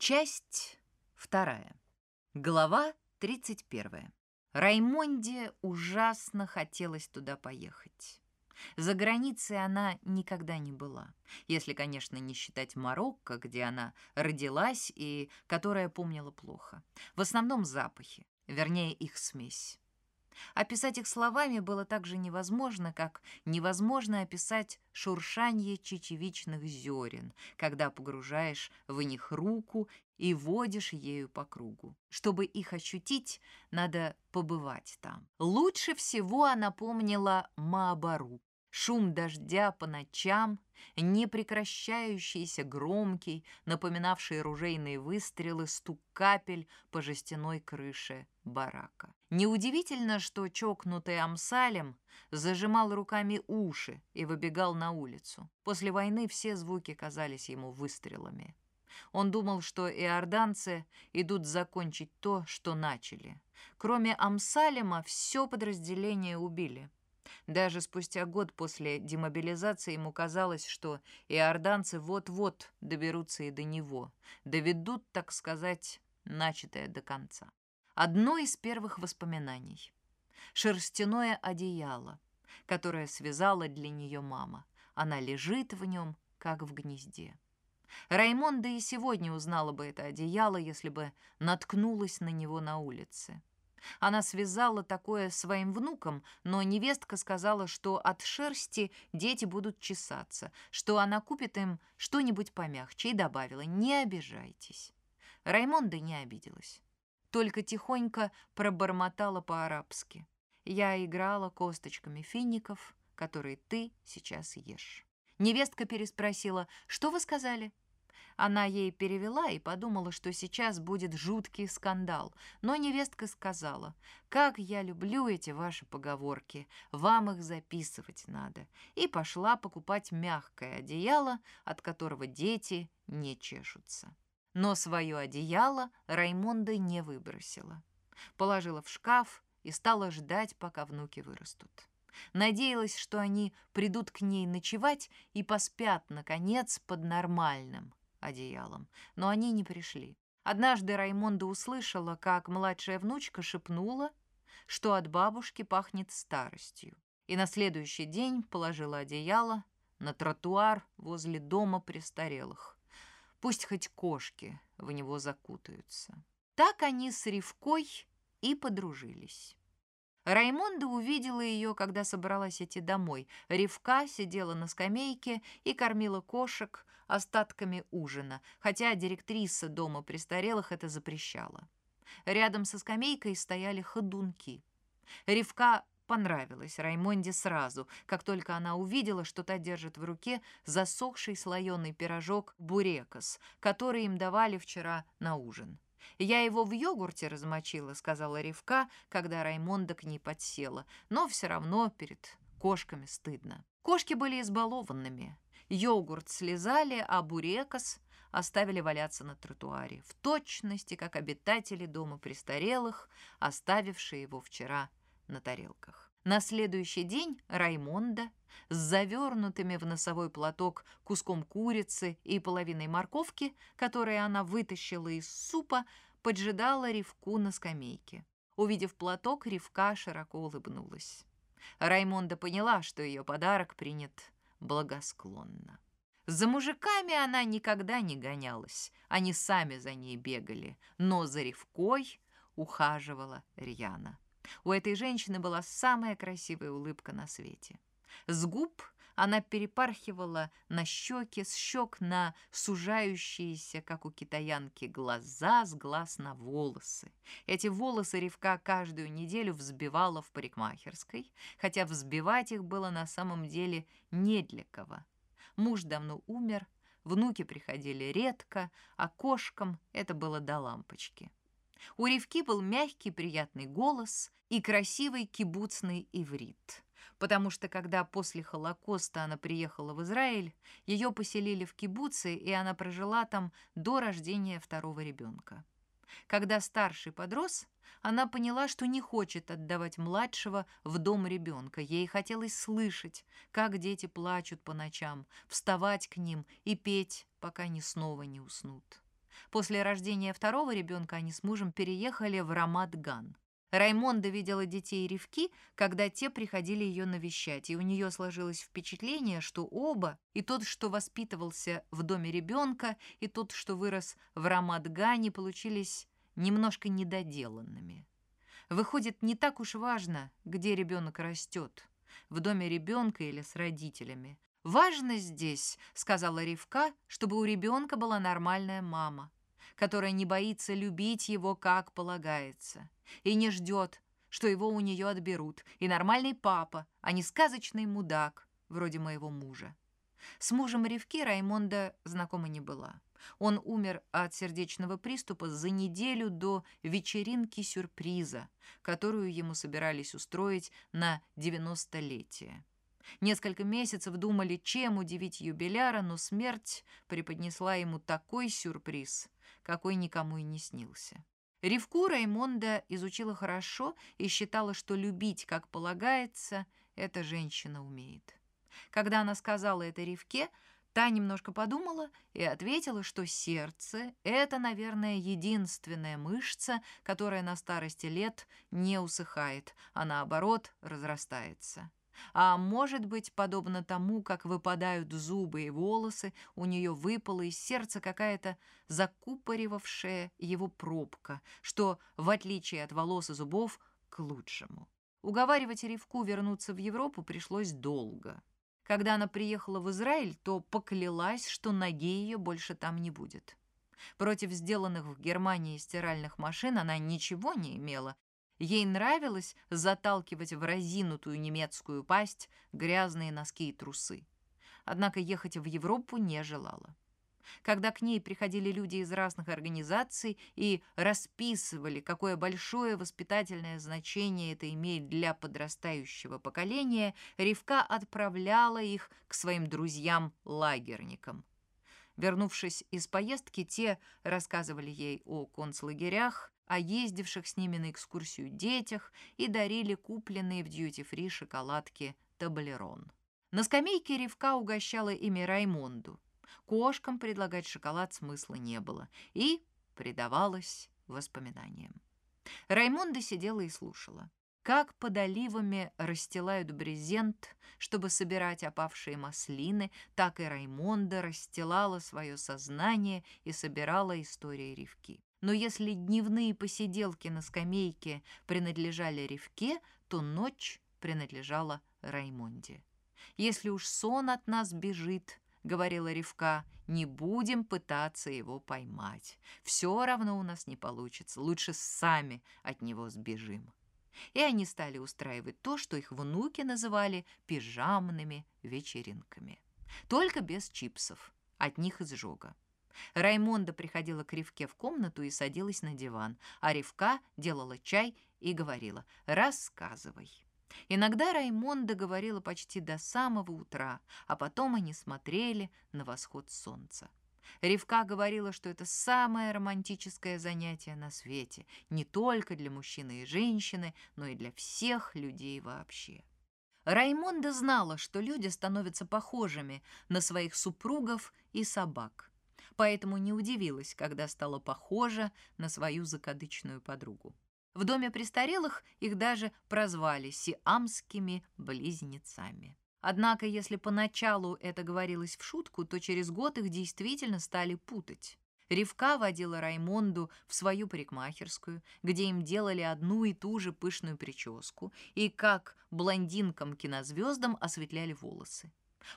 Часть вторая. Глава 31. Раймонде ужасно хотелось туда поехать. За границей она никогда не была, если, конечно, не считать Марокко, где она родилась и которая помнила плохо. В основном запахи, вернее их смесь. Описать их словами было так же невозможно, как невозможно описать шуршание чечевичных зерен, когда погружаешь в них руку и водишь ею по кругу. Чтобы их ощутить, надо побывать там. Лучше всего она помнила Маабару, Шум дождя по ночам, непрекращающийся громкий, напоминавший ружейные выстрелы, стук капель по жестяной крыше барака. Неудивительно, что чокнутый Амсалем зажимал руками уши и выбегал на улицу. После войны все звуки казались ему выстрелами. Он думал, что иорданцы идут закончить то, что начали. Кроме Амсалема, все подразделение убили. Даже спустя год после демобилизации ему казалось, что иорданцы вот-вот доберутся и до него, доведут, так сказать, начатое до конца. Одно из первых воспоминаний — шерстяное одеяло, которое связала для нее мама. Она лежит в нем, как в гнезде. Раймонда и сегодня узнала бы это одеяло, если бы наткнулась на него на улице. Она связала такое своим внукам, но невестка сказала, что от шерсти дети будут чесаться, что она купит им что-нибудь помягче и добавила «не обижайтесь». Раймонда не обиделась, только тихонько пробормотала по-арабски. «Я играла косточками фиников, которые ты сейчас ешь». Невестка переспросила «Что вы сказали?» Она ей перевела и подумала, что сейчас будет жуткий скандал. Но невестка сказала, «Как я люблю эти ваши поговорки, вам их записывать надо». И пошла покупать мягкое одеяло, от которого дети не чешутся. Но свое одеяло Раймонда не выбросила. Положила в шкаф и стала ждать, пока внуки вырастут. Надеялась, что они придут к ней ночевать и поспят, наконец, под нормальным, одеялом, но они не пришли. Однажды Раймонда услышала, как младшая внучка шепнула, что от бабушки пахнет старостью, и на следующий день положила одеяло на тротуар возле дома престарелых. Пусть хоть кошки в него закутаются. Так они с Ривкой и подружились. Раймонда увидела ее, когда собралась идти домой. Ривка сидела на скамейке и кормила кошек остатками ужина, хотя директриса дома престарелых это запрещала. Рядом со скамейкой стояли ходунки. Ривка понравилась Раймонде сразу, как только она увидела, что та держит в руке засохший слоеный пирожок бурекос, который им давали вчера на ужин. «Я его в йогурте размочила», — сказала Ривка, когда Раймонда к ней подсела. «Но все равно перед кошками стыдно». Кошки были избалованными. Йогурт слезали, а бурекос оставили валяться на тротуаре, в точности, как обитатели дома престарелых, оставившие его вчера на тарелках. На следующий день Раймонда с завернутыми в носовой платок куском курицы и половиной морковки, которые она вытащила из супа, поджидала Ривку на скамейке. Увидев платок, Ривка широко улыбнулась. Раймонда поняла, что ее подарок принят благосклонно. За мужиками она никогда не гонялась, они сами за ней бегали, но за Ривкой ухаживала Рьяна. У этой женщины была самая красивая улыбка на свете. С губ она перепархивала на щеки, с щек на сужающиеся, как у китаянки, глаза, с глаз на волосы. Эти волосы Ревка каждую неделю взбивала в парикмахерской, хотя взбивать их было на самом деле не для кого. Муж давно умер, внуки приходили редко, а кошкам это было до лампочки. У Ревки был мягкий приятный голос и красивый кибуцный иврит потому что когда после Холокоста она приехала в Израиль, ее поселили в кибуце, и она прожила там до рождения второго ребенка. Когда старший подрос, она поняла, что не хочет отдавать младшего в дом ребенка. Ей хотелось слышать, как дети плачут по ночам, вставать к ним и петь, пока они снова не уснут. После рождения второго ребенка они с мужем переехали в Рамат-Ган. Раймонда видела детей Ревки, когда те приходили ее навещать, и у нее сложилось впечатление, что оба, и тот, что воспитывался в доме ребенка, и тот, что вырос в Рамадгане, получились немножко недоделанными. Выходит, не так уж важно, где ребенок растет, в доме ребенка или с родителями. Важно здесь, сказала Ривка, чтобы у ребенка была нормальная мама которая не боится любить его, как полагается, и не ждет, что его у нее отберут, и нормальный папа, а не сказочный мудак, вроде моего мужа. С мужем Ревки Раймонда знакома не была. Он умер от сердечного приступа за неделю до вечеринки-сюрприза, которую ему собирались устроить на 90-летие. Несколько месяцев думали, чем удивить юбиляра, но смерть преподнесла ему такой сюрприз, какой никому и не снился. Ривку Раймонда изучила хорошо и считала, что любить, как полагается, эта женщина умеет. Когда она сказала это Ривке, та немножко подумала и ответила, что сердце — это, наверное, единственная мышца, которая на старости лет не усыхает, а наоборот разрастается. А может быть, подобно тому, как выпадают зубы и волосы, у нее выпала из сердца какая-то закупоривавшая его пробка, что, в отличие от волос и зубов, к лучшему. Уговаривать Ревку вернуться в Европу пришлось долго. Когда она приехала в Израиль, то поклялась, что ноги ее больше там не будет. Против сделанных в Германии стиральных машин она ничего не имела, Ей нравилось заталкивать в разинутую немецкую пасть грязные носки и трусы. Однако ехать в Европу не желала. Когда к ней приходили люди из разных организаций и расписывали, какое большое воспитательное значение это имеет для подрастающего поколения, Ривка отправляла их к своим друзьям-лагерникам. Вернувшись из поездки, те рассказывали ей о концлагерях, о ездивших с ними на экскурсию детях и дарили купленные в дьюти-фри шоколадки Таблерон. На скамейке Ревка угощала ими Раймонду. Кошкам предлагать шоколад смысла не было и предавалась воспоминаниям. Раймонда сидела и слушала. Как под оливами расстилают брезент, чтобы собирать опавшие маслины, так и Раймонда расстилала свое сознание и собирала истории Ривки. Но если дневные посиделки на скамейке принадлежали Ревке, то ночь принадлежала Раймонде. «Если уж сон от нас бежит», — говорила Ревка, — «не будем пытаться его поймать. Все равно у нас не получится, лучше сами от него сбежим». И они стали устраивать то, что их внуки называли пижамными вечеринками. Только без чипсов, от них изжога. Раймонда приходила к Ривке в комнату и садилась на диван, а Ривка делала чай и говорила «рассказывай». Иногда Раймонда говорила почти до самого утра, а потом они смотрели на восход солнца. Ривка говорила, что это самое романтическое занятие на свете, не только для мужчины и женщины, но и для всех людей вообще. Раймонда знала, что люди становятся похожими на своих супругов и собак поэтому не удивилась, когда стала похожа на свою закадычную подругу. В доме престарелых их даже прозвали сиамскими близнецами. Однако, если поначалу это говорилось в шутку, то через год их действительно стали путать. Ривка водила Раймонду в свою парикмахерскую, где им делали одну и ту же пышную прическу, и как блондинкам-кинозвездам осветляли волосы.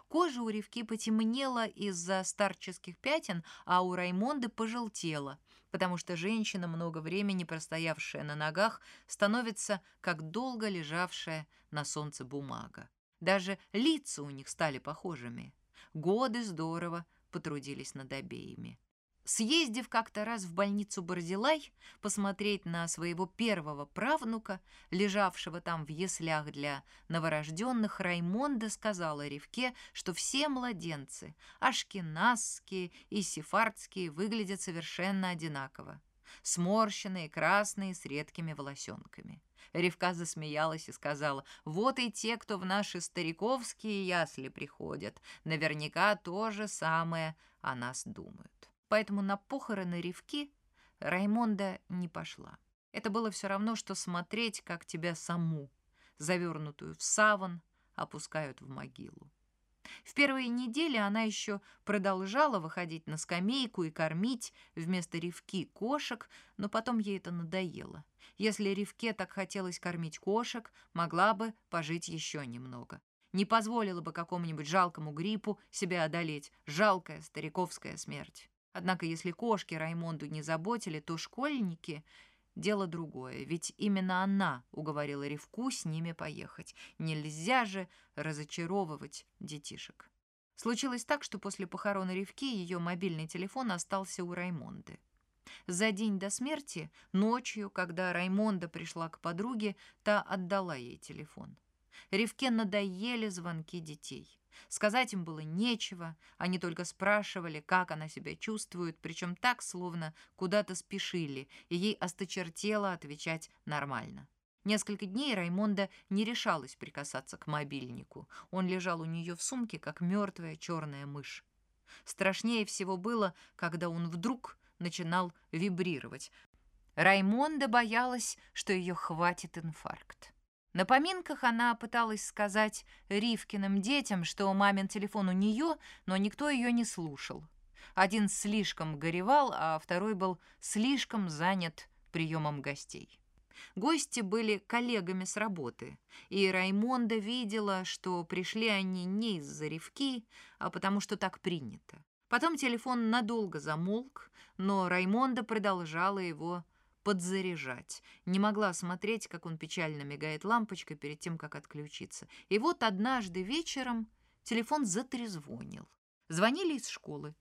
Кожа у Ревки потемнела из-за старческих пятен, а у Раймонды пожелтела, потому что женщина, много времени простоявшая на ногах, становится как долго лежавшая на солнце бумага. Даже лица у них стали похожими. Годы здорово потрудились над обеими. Съездив как-то раз в больницу Борзилай посмотреть на своего первого правнука, лежавшего там в яслях для новорожденных, Раймонда сказала Ревке, что все младенцы, ашкеназские и сефардские, выглядят совершенно одинаково. Сморщенные, красные, с редкими волосенками. Ревка засмеялась и сказала, «Вот и те, кто в наши стариковские ясли приходят, наверняка то же самое о нас думают». Поэтому на похороны Ревки Раймонда не пошла. Это было все равно, что смотреть, как тебя саму, завернутую в саван, опускают в могилу. В первые недели она еще продолжала выходить на скамейку и кормить вместо ревки кошек, но потом ей это надоело. Если ревке так хотелось кормить кошек, могла бы пожить еще немного. Не позволила бы какому-нибудь жалкому гриппу себя одолеть. Жалкая стариковская смерть. Однако если кошки Раймонду не заботили, то школьники Дело другое, ведь именно она уговорила Ревку с ними поехать. Нельзя же разочаровывать детишек. Случилось так, что после похорон Ревки ее мобильный телефон остался у Раймонды. За день до смерти, ночью, когда Раймонда пришла к подруге, та отдала ей телефон. Ревке надоели звонки детей. Сказать им было нечего, они только спрашивали, как она себя чувствует, причем так, словно куда-то спешили, и ей осточертело отвечать нормально. Несколько дней Раймонда не решалась прикасаться к мобильнику. Он лежал у нее в сумке, как мертвая черная мышь. Страшнее всего было, когда он вдруг начинал вибрировать. Раймонда боялась, что ее хватит инфаркт. На поминках она пыталась сказать Ривкиным детям, что мамин телефон у нее, но никто ее не слушал. Один слишком горевал, а второй был слишком занят приемом гостей. Гости были коллегами с работы, и Раймонда видела, что пришли они не из-за ревки, а потому что так принято. Потом телефон надолго замолк, но Раймонда продолжала его подзаряжать. Не могла смотреть, как он печально мигает лампочкой перед тем, как отключиться. И вот однажды вечером телефон затрезвонил. Звонили из школы.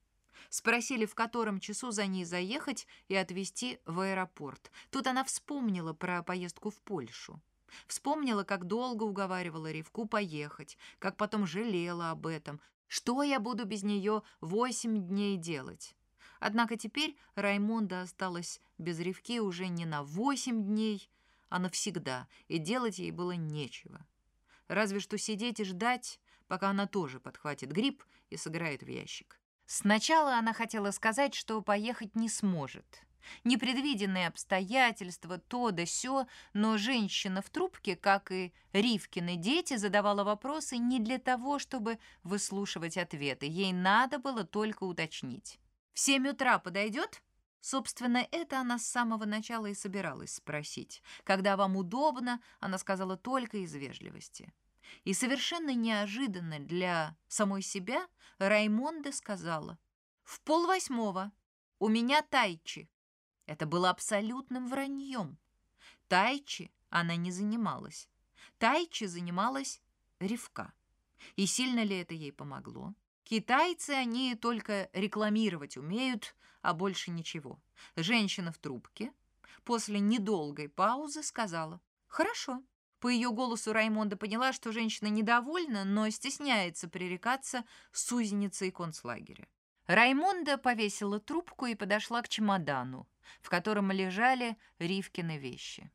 Спросили, в котором часу за ней заехать и отвезти в аэропорт. Тут она вспомнила про поездку в Польшу. Вспомнила, как долго уговаривала Ревку поехать, как потом жалела об этом. Что я буду без нее восемь дней делать? Однако теперь Раймонда осталась без ревки уже не на восемь дней, а навсегда, и делать ей было нечего. Разве что сидеть и ждать, пока она тоже подхватит грипп и сыграет в ящик. Сначала она хотела сказать, что поехать не сможет. Непредвиденные обстоятельства, то да сё, но женщина в трубке, как и Ривкины дети, задавала вопросы не для того, чтобы выслушивать ответы. Ей надо было только уточнить. В семь утра подойдет? Собственно, это она с самого начала и собиралась спросить. Когда вам удобно, она сказала только из вежливости. И совершенно неожиданно для самой себя Раймонда сказала «В полвосьмого. У меня тайчи». Это было абсолютным враньем. Тайчи она не занималась. Тайчи занималась Ревка. И сильно ли это ей помогло? Китайцы они только рекламировать умеют, а больше ничего. Женщина в трубке после недолгой паузы сказала «Хорошо». По ее голосу Раймонда поняла, что женщина недовольна, но стесняется пререкаться с узницей концлагеря. Раймонда повесила трубку и подошла к чемодану, в котором лежали Ривкины вещи.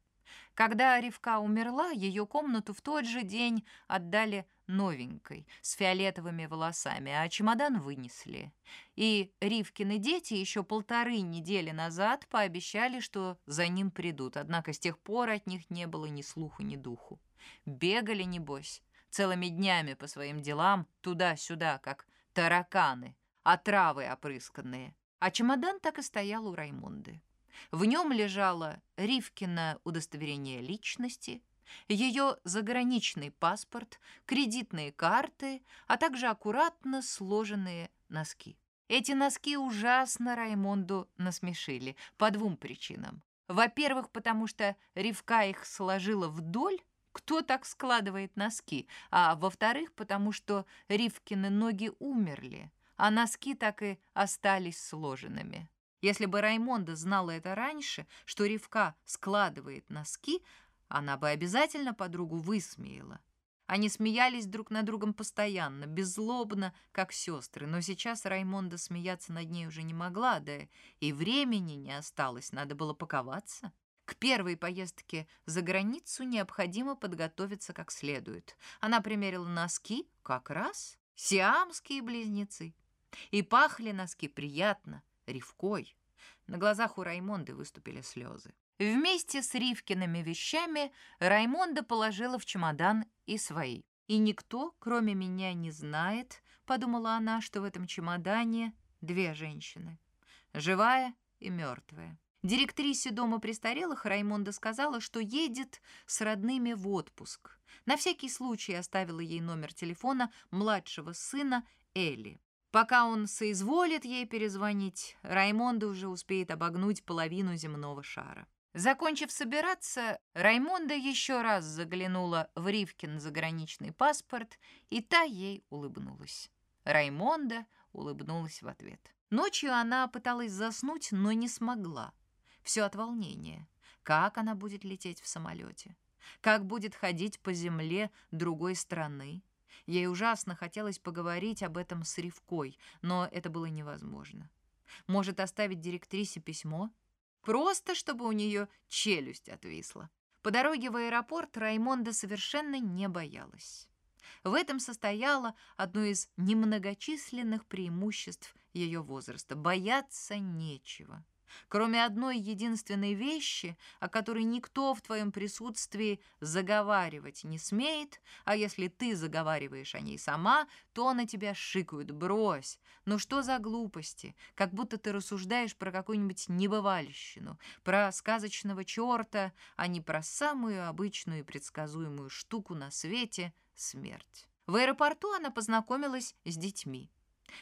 Когда Ривка умерла, ее комнату в тот же день отдали новенькой, с фиолетовыми волосами, а чемодан вынесли. И Ривкины дети еще полторы недели назад пообещали, что за ним придут, однако с тех пор от них не было ни слуху, ни духу. Бегали, небось, целыми днями по своим делам, туда-сюда, как тараканы, отравы опрысканные. А чемодан так и стоял у Раймонды. В нем лежало Ривкино удостоверение личности, ее заграничный паспорт, кредитные карты, а также аккуратно сложенные носки. Эти носки ужасно Раймонду насмешили по двум причинам. Во-первых, потому что Ривка их сложила вдоль, кто так складывает носки, а во-вторых, потому что Ривкины ноги умерли, а носки так и остались сложенными. Если бы Раймонда знала это раньше, что Ривка складывает носки, она бы обязательно подругу высмеяла. Они смеялись друг над другом постоянно, беззлобно, как сестры, но сейчас Раймонда смеяться над ней уже не могла, да и времени не осталось, надо было паковаться. К первой поездке за границу необходимо подготовиться как следует. Она примерила носки, как раз, сиамские близнецы. И пахли носки приятно, Ривкой, на глазах у Раймонды выступили слезы. Вместе с Ривкиными вещами Раймонда положила в чемодан и свои. «И никто, кроме меня, не знает», — подумала она, что в этом чемодане две женщины. Живая и мертвая. Директрисе дома престарелых Раймонда сказала, что едет с родными в отпуск. На всякий случай оставила ей номер телефона младшего сына Элли. Пока он соизволит ей перезвонить, Раймонда уже успеет обогнуть половину земного шара. Закончив собираться, Раймонда еще раз заглянула в Ривкин заграничный паспорт, и та ей улыбнулась. Раймонда улыбнулась в ответ. Ночью она пыталась заснуть, но не смогла. Все от волнения. Как она будет лететь в самолете? Как будет ходить по земле другой страны? Ей ужасно хотелось поговорить об этом с Ривкой, но это было невозможно. Может, оставить директрисе письмо? Просто, чтобы у нее челюсть отвисла. По дороге в аэропорт Раймонда совершенно не боялась. В этом состояло одно из немногочисленных преимуществ ее возраста. Бояться нечего. Кроме одной единственной вещи, о которой никто в твоем присутствии заговаривать не смеет, а если ты заговариваешь о ней сама, то на тебя шикают «брось». Ну что за глупости? Как будто ты рассуждаешь про какую-нибудь небывальщину, про сказочного черта, а не про самую обычную и предсказуемую штуку на свете — смерть. В аэропорту она познакомилась с детьми.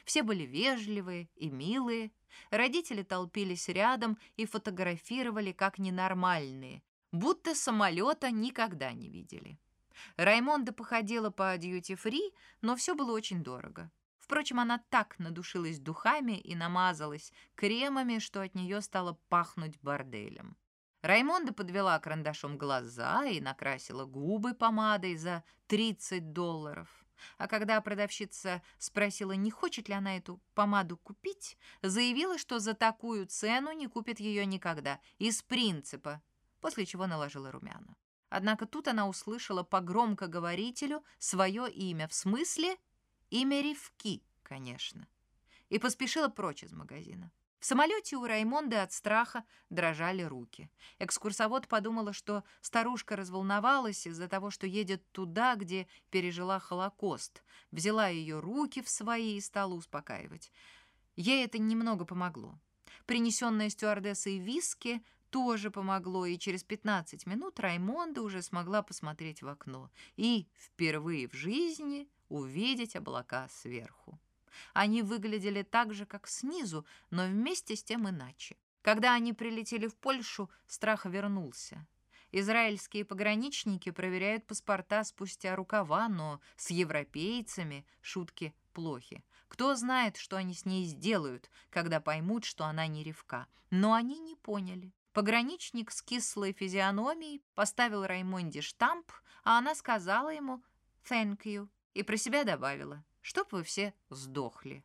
Все были вежливые и милые. Родители толпились рядом и фотографировали как ненормальные, будто самолета никогда не видели. Раймонда походила по дьюти-фри, но все было очень дорого. Впрочем, она так надушилась духами и намазалась кремами, что от нее стало пахнуть борделем. Раймонда подвела карандашом глаза и накрасила губы помадой за 30 долларов. А когда продавщица спросила, не хочет ли она эту помаду купить, заявила, что за такую цену не купит ее никогда, из принципа, после чего наложила румяна. Однако тут она услышала по громкоговорителю свое имя, в смысле имя Ривки, конечно, и поспешила прочь из магазина. В самолете у Раймонды от страха дрожали руки. Экскурсовод подумала, что старушка разволновалась из-за того, что едет туда, где пережила Холокост. Взяла ее руки в свои и стала успокаивать. Ей это немного помогло. Принесенное стюардессой виски тоже помогло, и через 15 минут Раймонда уже смогла посмотреть в окно и впервые в жизни увидеть облака сверху. Они выглядели так же, как снизу, но вместе с тем иначе. Когда они прилетели в Польшу, страх вернулся. Израильские пограничники проверяют паспорта спустя рукава, но с европейцами шутки плохи. Кто знает, что они с ней сделают, когда поймут, что она не ревка. Но они не поняли. Пограничник с кислой физиономией поставил Раймонде штамп, а она сказала ему «thank you» и про себя добавила чтоб вы все сдохли.